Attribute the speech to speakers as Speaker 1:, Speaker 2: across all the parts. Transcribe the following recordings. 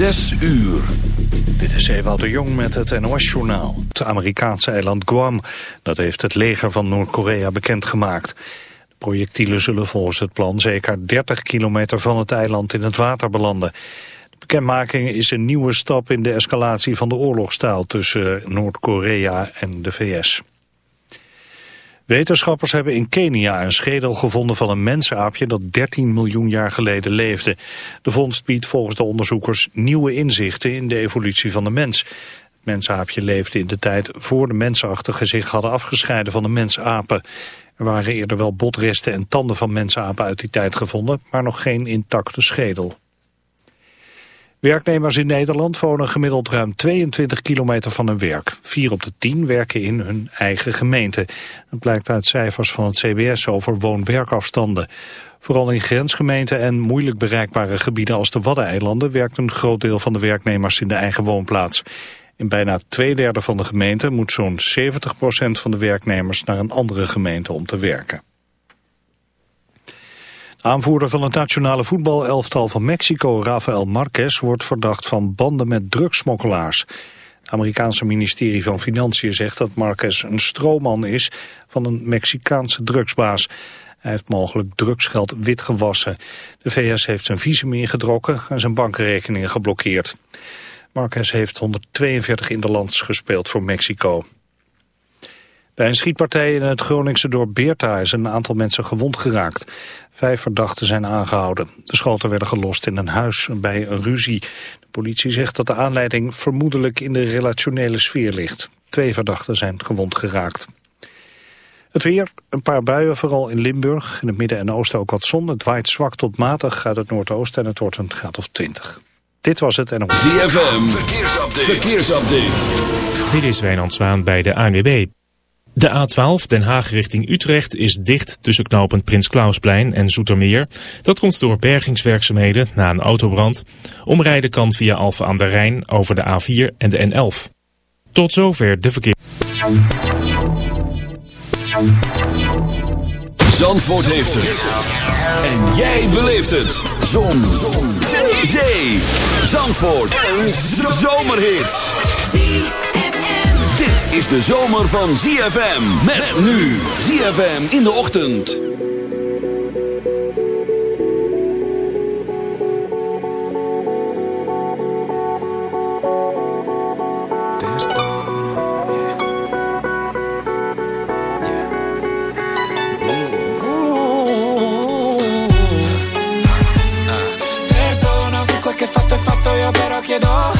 Speaker 1: Zes uur.
Speaker 2: Dit is Ewout de Jong met het NOS-journaal. Het Amerikaanse eiland Guam, dat heeft het leger van Noord-Korea bekendgemaakt. De projectielen zullen volgens het plan zeker 30 kilometer van het eiland in het water belanden. De bekendmaking is een nieuwe stap in de escalatie van de oorlogstaal tussen Noord-Korea en de VS. Wetenschappers hebben in Kenia een schedel gevonden van een mensaapje dat 13 miljoen jaar geleden leefde. De vondst biedt volgens de onderzoekers nieuwe inzichten in de evolutie van de mens. Het mensaapje leefde in de tijd voor de mensenachtigen zich hadden afgescheiden van de mensapen. Er waren eerder wel botresten en tanden van mensapen uit die tijd gevonden, maar nog geen intacte schedel. Werknemers in Nederland wonen gemiddeld ruim 22 kilometer van hun werk. Vier op de tien werken in hun eigen gemeente. Dat blijkt uit cijfers van het CBS over woon-werkafstanden. Vooral in grensgemeenten en moeilijk bereikbare gebieden als de Waddeneilanden... werkt een groot deel van de werknemers in de eigen woonplaats. In bijna twee derde van de gemeente moet zo'n 70% van de werknemers... naar een andere gemeente om te werken. Aanvoerder van het nationale voetbalelftal van Mexico, Rafael Marquez, wordt verdacht van banden met drugsmokkelaars. Het Amerikaanse ministerie van Financiën zegt dat Marquez een stroomman is van een Mexicaanse drugsbaas. Hij heeft mogelijk drugsgeld witgewassen. De VS heeft zijn visum ingedrokken en zijn bankrekeningen geblokkeerd. Marquez heeft 142 in de lands gespeeld voor Mexico. Bij een schietpartij in het Groningse dorp Beerta is een aantal mensen gewond geraakt. Vijf verdachten zijn aangehouden. De schoten werden gelost in een huis bij een ruzie. De politie zegt dat de aanleiding vermoedelijk in de relationele sfeer ligt. Twee verdachten zijn gewond geraakt. Het weer, een paar buien, vooral in Limburg. In het midden en oosten ook wat zon. Het waait zwak tot matig uit het noordoosten en het wordt een graad of 20. Dit was het en op...
Speaker 1: ZFM, verkeersupdate. verkeersupdate.
Speaker 3: Dit is Wijnand Zwaan bij de ANWB. De A12 Den Haag richting Utrecht is dicht tussen knooppunt Prins Klausplein en Zoetermeer. Dat komt door bergingswerkzaamheden na een autobrand. Omrijden kan via Alphen aan de Rijn over de A4 en de N11. Tot zover de verkeer.
Speaker 1: Zandvoort heeft het. En jij beleeft het. Zon. Zon. Zee. Zandvoort. Een zomerhit is de zomer van ZFM. Met nu ZFM in de ochtend.
Speaker 4: Perdono su quel che fatto è fatto io però chiedo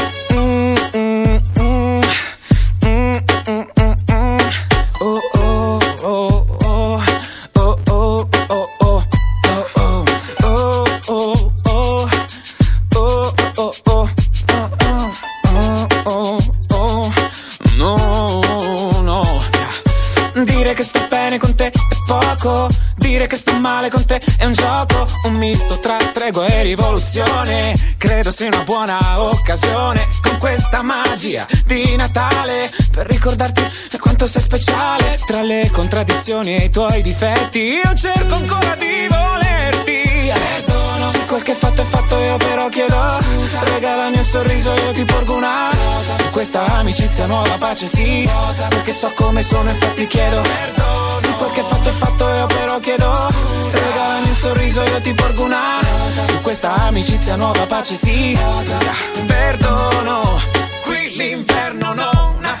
Speaker 4: e rivoluzione Credo sia una buona occasione questa magia di Natale Per ricordarti quanto sei speciale Tra le contraddizioni e i tuoi difetti. Io cerco ancora di volerti. Perdono. Se quel che fatto è fatto io però chiedo Scusa. Regalami un sorriso io ti porgo una Rosa. Su questa amicizia nuova pace sì Rosa. Perché so come sono infatti chiedo. Perdono. Se quel che fatto è fatto io però chiedo Scusa. Regalami un sorriso io ti porgo una Rosa. Su questa amicizia nuova pace sì. Rosa. Perdono Qui l'inferno non ha.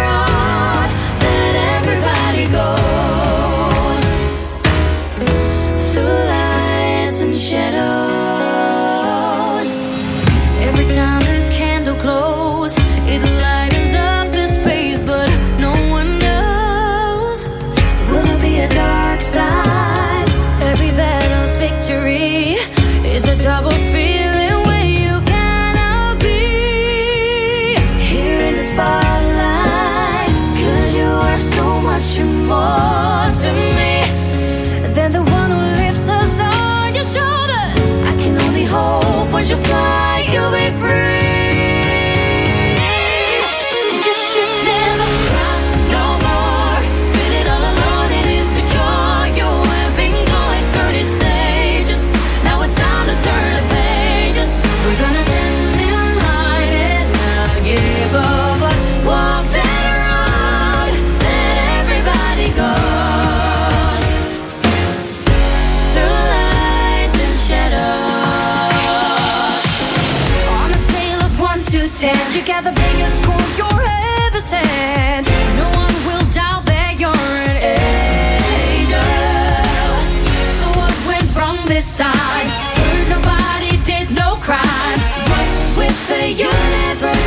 Speaker 5: the universe?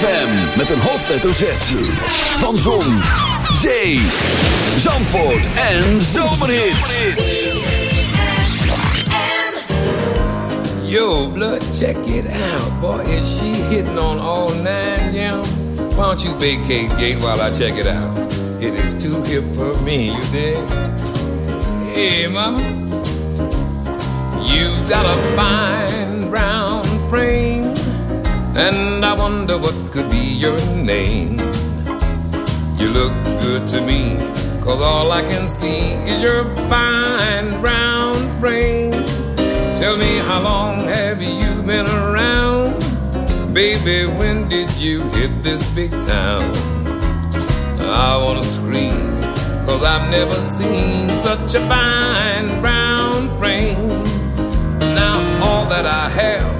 Speaker 1: ZFM met een hoofdletter Z. Van Zon, Zee, Zandvoort en Zomerhits.
Speaker 6: Yo, blood, check it out. Boy, is she hitting on all nine, yeah? Why don't you vacate gate while I check it out? It is too hip for me, you dig? Hey, mama. You got a fine brown frame, and I wonder what could be your name. You look good to me, Cause all I can see is your fine brown frame. Tell me how long have you been around? Baby, when did you hit this big town? I wanna scream, cause I've never seen such a fine brown frame. Now all that I have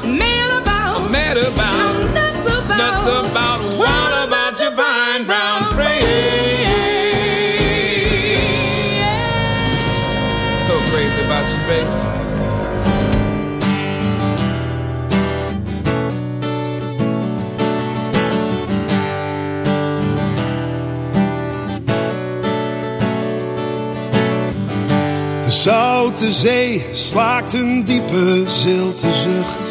Speaker 6: I'm mad about,
Speaker 7: I'm nuts about,
Speaker 6: nuts about. What about your fine brown frame? So crazy about you, baby.
Speaker 8: De zoute zee slaakt een diepe zilte zucht.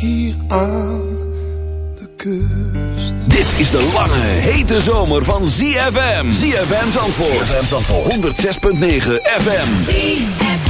Speaker 8: hier aan de kust.
Speaker 1: Dit is de lange, hete zomer van ZFM. ZFM Zandvoort. ZFM Zandvoort. 106.9 FM.
Speaker 9: ZFM.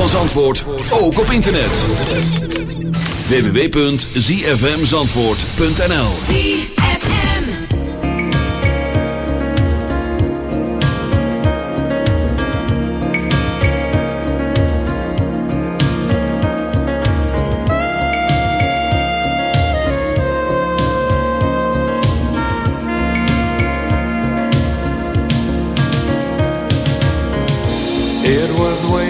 Speaker 1: van Zandvoort, ook op internet. www.zfmzandvoort.nl
Speaker 9: ZFM.
Speaker 10: It was way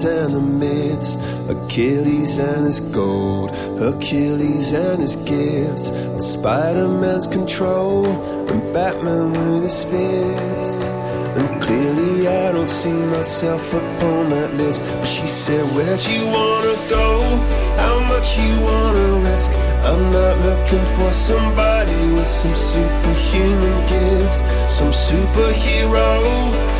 Speaker 11: Legends and the myths, Achilles and his gold, Hercules and his gifts, and Spider-Man's control, and Batman with his fists. And clearly I don't see myself upon that list. But she said, Where'd you wanna go? How much you wanna risk? I'm not looking for somebody with some superhuman gifts, some superhero,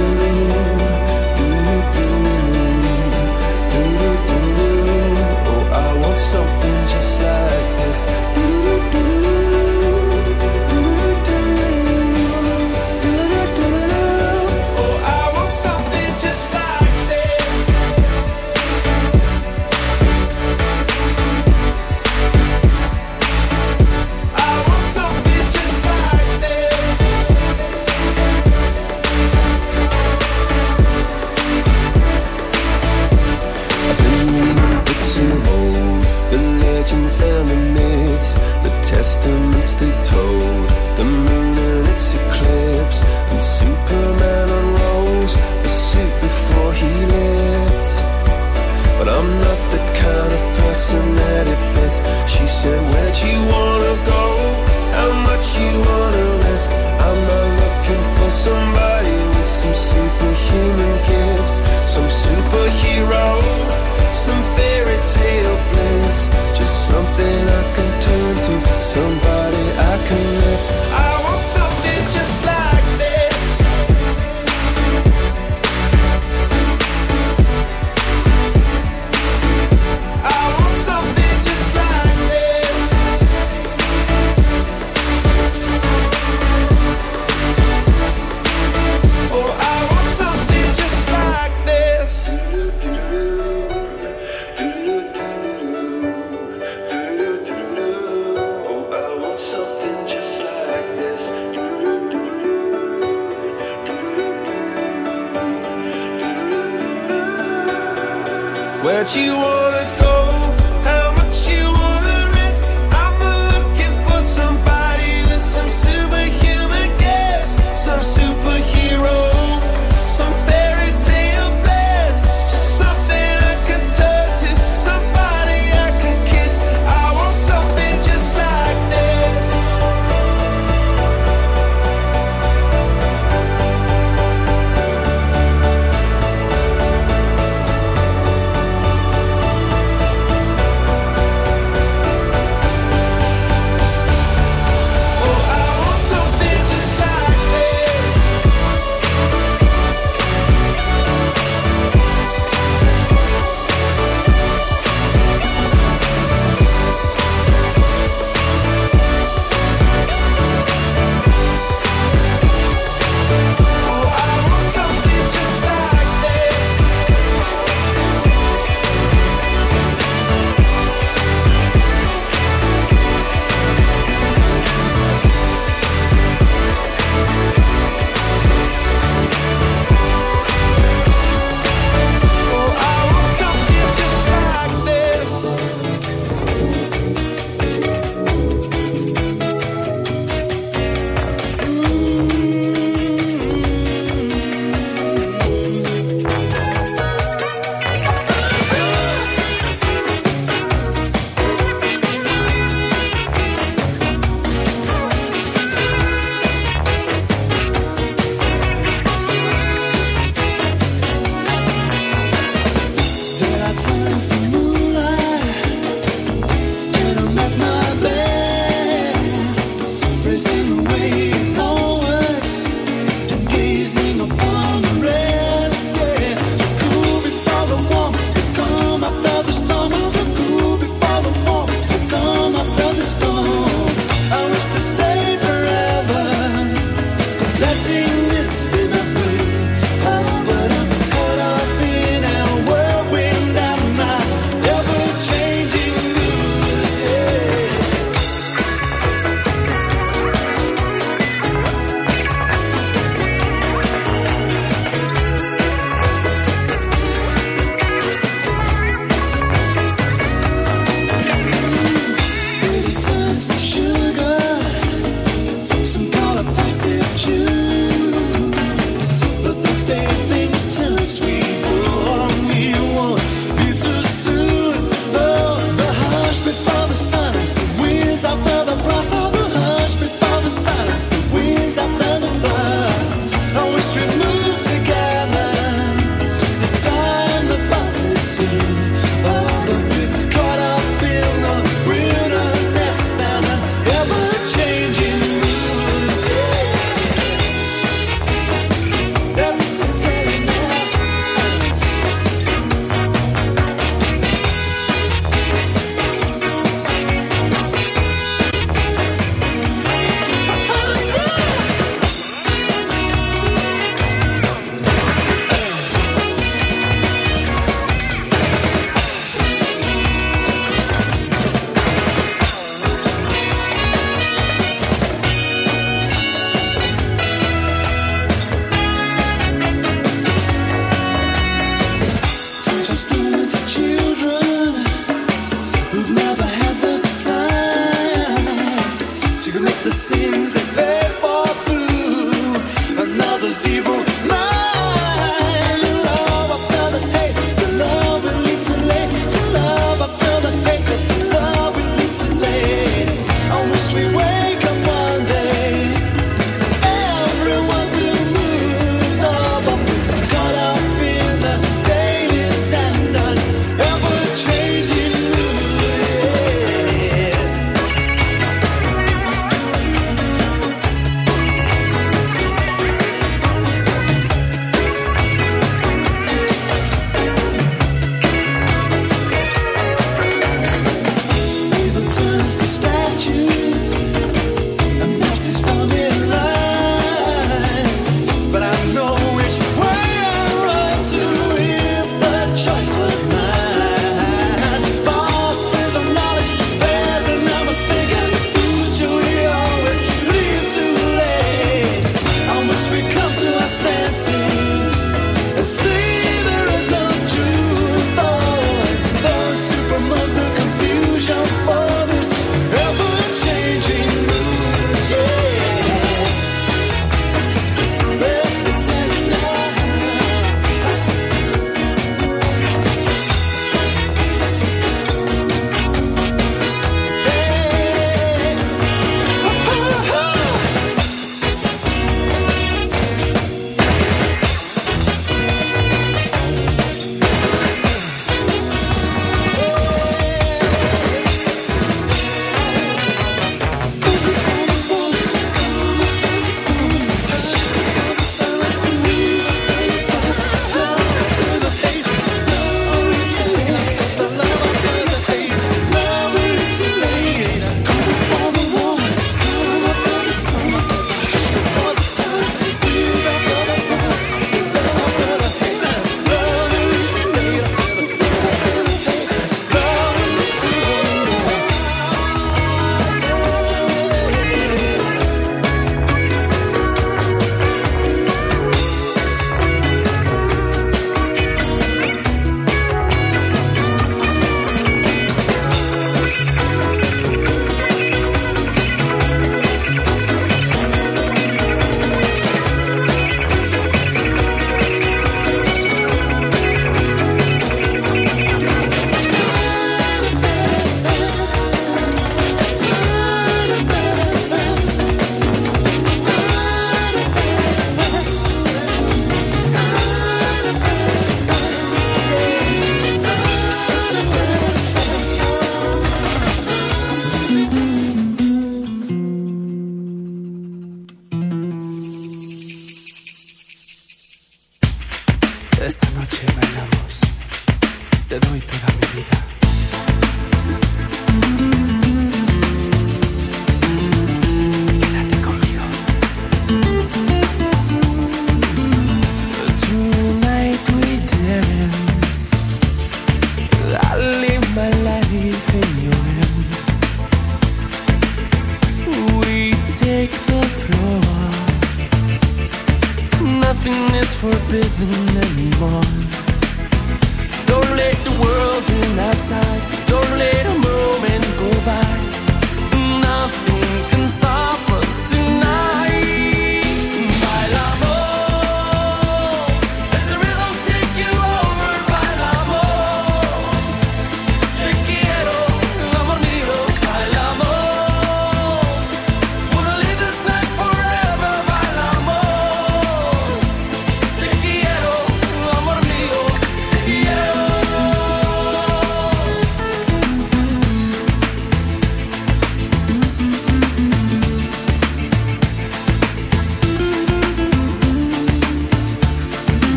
Speaker 11: the
Speaker 12: sins they pay for through. Another zero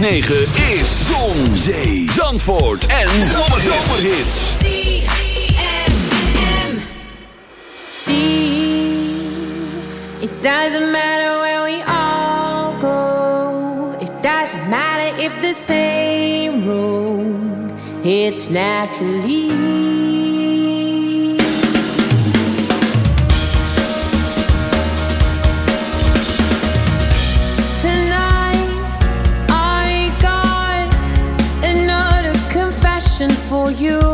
Speaker 1: 106.9
Speaker 13: you.